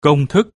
công thức.